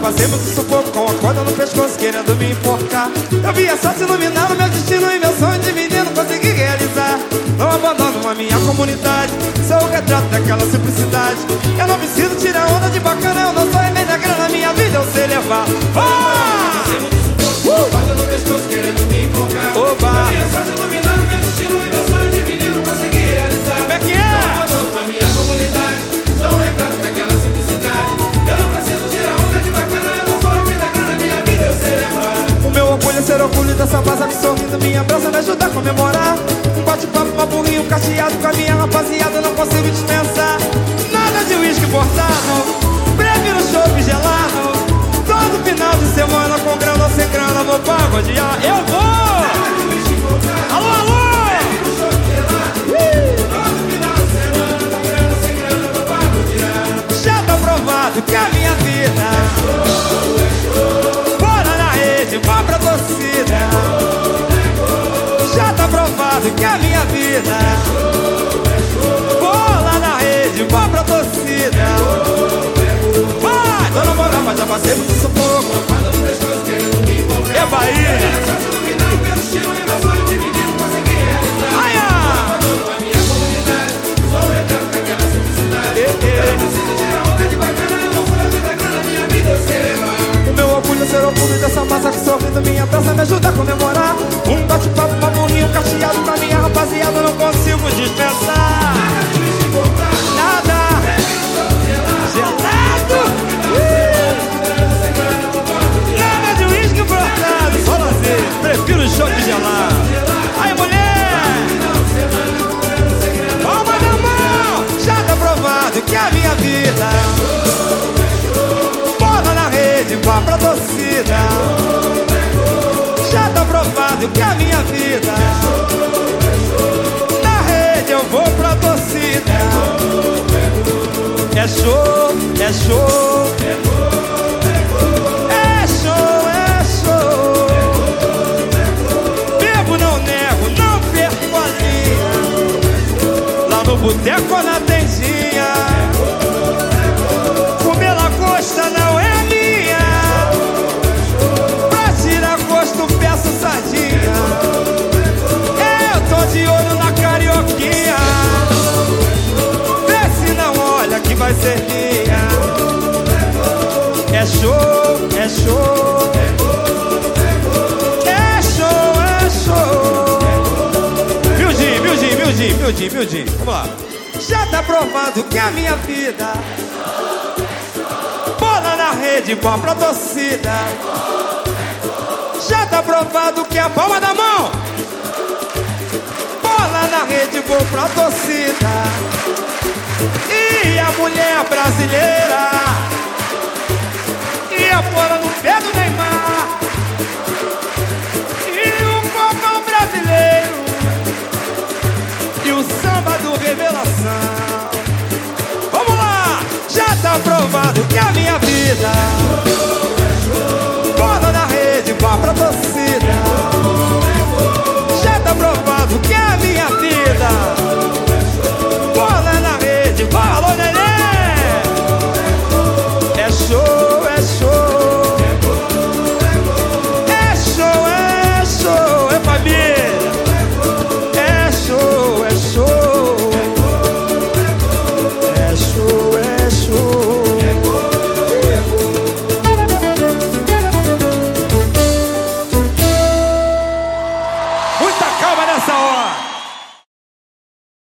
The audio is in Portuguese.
passei muito sufoco com a corda no pescoço querendo me enforcar. Eu vi a sorte iluminar o meu destino e meu sonho de menino consegui realizar. Não abandono a minha comunidade, sou o retrato daquela simplicidade. Eu não preciso tirar onda de bacana, eu não sou remédio da grana, minha vida eu sei levar. Oh! Ser orgulho dessa massa que sorrindo me abraça, me ajuda a comemorar. Um bate-papo, uma burrinho, cacheado com a minha rapaziada, não consigo dispensar. Nada de uísque importado, prefiro chopp gelado. Todo final de semana com grana ou sem grana, vou pagodear. Eu vou! Alô, alô! Já tá provado que a minha provado que a minha vida Bola na rede, vá pra torcida. Vai, dona Morama, já passei muito sufoco É Bahia. A sorte iluminar o meu orgulho é ser orgulho dessa massa que sorrindo minha praça me ajuda a comemorar rapaziada, não consigo dispensar. Nada. Gelado! Nada de uísque importado Só lazer, prefiro choque gelado. Aí mulher. Palma na mão. Já tá provado que a minha vida. Bola na rede, vá pra torcida. Já tá provado que a minha vida É show, é show É show, é show Bebo, não nego, não perco a linha. Lá no boteco na tendinha minha É show, é show. É show, é show. Mildinho, Mildinho, Mildinho, Mildinho Vamos lá. Já tá provado que a minha vida Bola na rede, bola pra torcida. Já tá provado que a palma da mão. Bola na rede, gol pra torcida. E a mulher brasileira.